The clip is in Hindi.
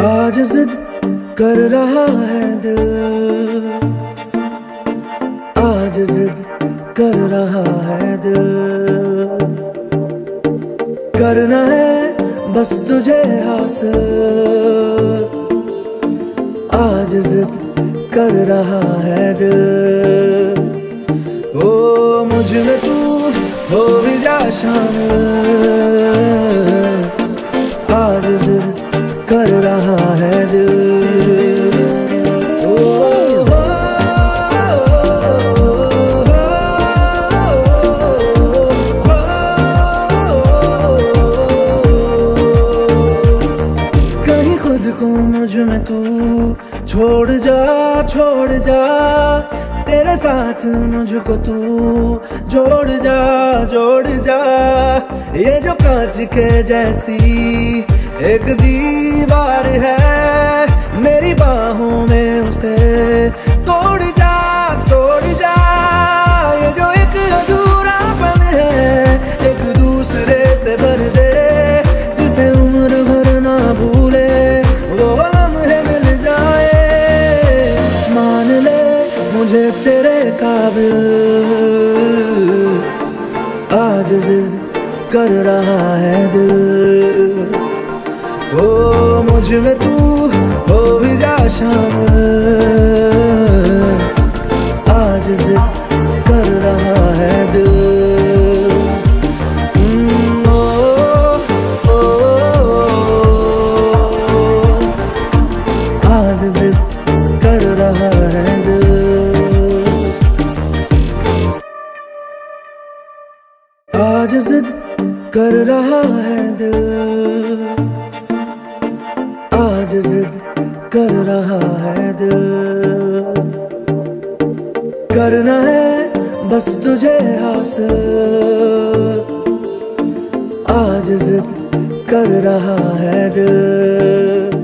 आज जिद कर रहा है दिल। आज जिद कर रहा है दिल। करना है बस तुझे हासिल। आज जिद कर रहा है दिल। ओ, मुझमें तू हो भी जा शामिल। छोड़ जा छोड़ जा। तेरे साथ मुझको तू जोड़ जा जोड़ जा। ये जो कांच के जैसी एक दीवार है, मेरी बाहों मुझे तेरे काबिल। आज जिद कर रहा है दिल। ओ मुझमें तू हो भी जा शामिल आज जिद कर रहा है दिल। हम्म, आज कर रहा है दिल। आज जिद कर रहा है दिल। आज जिद कर रहा है दिल। करना है बस तुझे हासिल। आज जिद कर रहा है दिल।